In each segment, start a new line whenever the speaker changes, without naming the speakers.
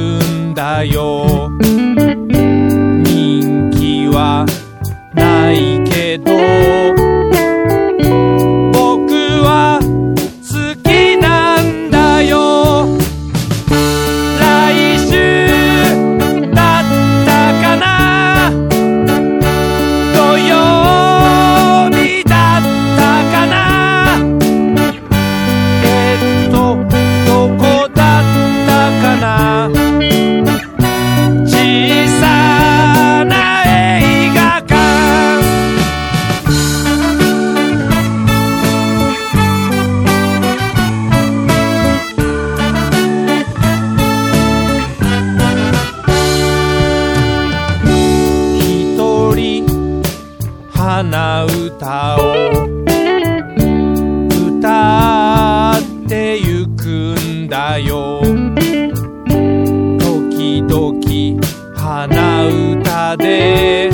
んだよ。人気はないけど。な歌を歌ってゆくんだよ。時々鼻歌で。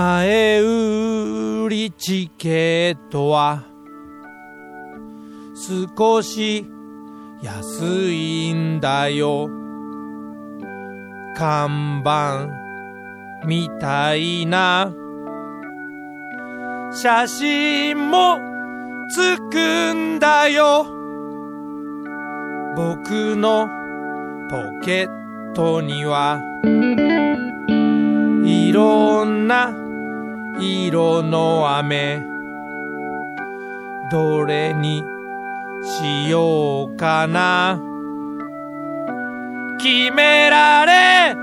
前売りチケットは少し安いんだよ。看板みたいな。写真もつくんだよ。僕のポケットにはいろんな色の飴どれにしようかな。決められ